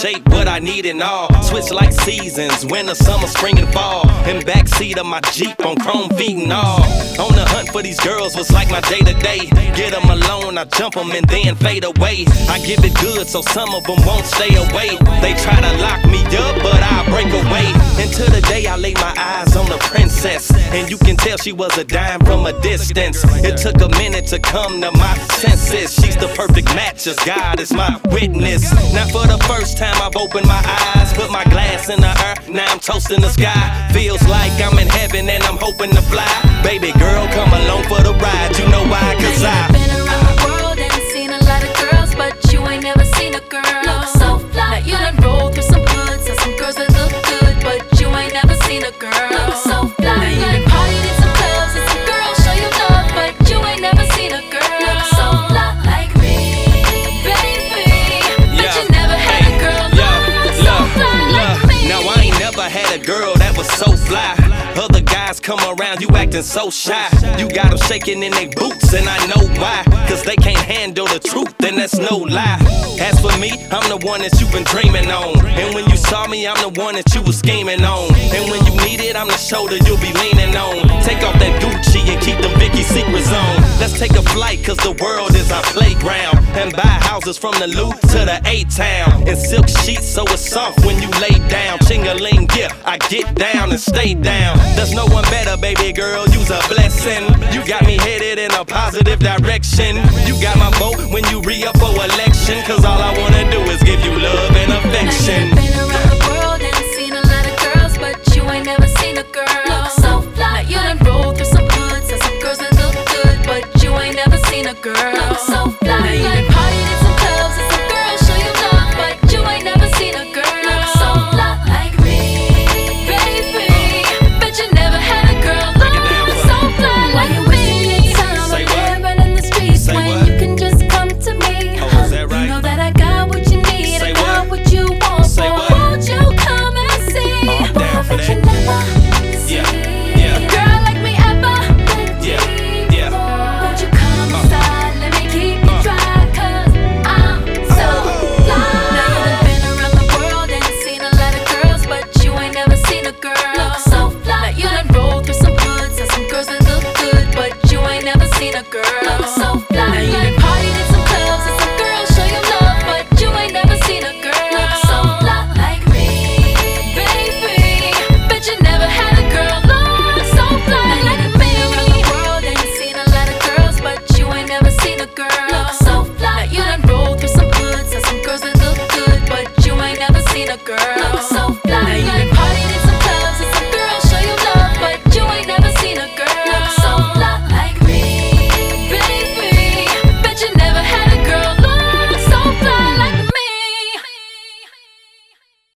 shape need it all. Switch like seasons, winter, summer, spring, and fall. In backseat of my Jeep on chrome feet and all. On the hunt for these girls was like my day to day. Get them alone, I jump them and then fade away. I give it good so some of them won't stay away. They try to lock me up, but I break away. Until the day I lay my eyes on the princess. And you can tell she was a dime from a distance. It took a minute to come to my senses. She's the perfect match, as God is my witness. Now, for the first time, I've opened my eyes, put my glass in the air. Now I'm toasting the sky. Feels like I'm in heaven and I'm hoping to fly. Baby girl, come along for the ride. You know why? Cause I. Been around the world and seen a lot of girls, but you ain't never seen a girl. Look so fly. Now you done rolled through some hoods and some girls that look good, but you ain't never seen a girl. Look so never had a girl that was so fly. Other guys come around, you acting so shy. You got them shaking in their boots, and I know why. Cause they can't handle the truth, and that's no lie. As for me, I'm the one that you've been dreaming on. And when you saw me, I'm the one that you was scheming on. And when you need it, I'm the shoulder you'll be leaning on. Take off that Gucci and keep them Vicky secrets on. Take a flight, cause the world is our playground. And buy houses from the loop to the A town. And silk sheets so it's soft when you lay down. Ching-a-ling, yeah, I get down and stay down. There's no one better, baby girl, you's a blessing. You got me headed in a positive direction. You got my vote when you re up for election. Cause all I wanna do is give you love and affection. a girl. Look so fly. Now you in some clubs and some girls show love, but you ain't never seen a girl. Look so fly like me, baby. Bet you never had a girl look so fly. Now you done been around the world and you seen a lot of girls, but you ain't never seen a girl look so fly. Now you done rolled through some hoods and some girls that look good, but you ain't never seen a girl look